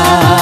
あ!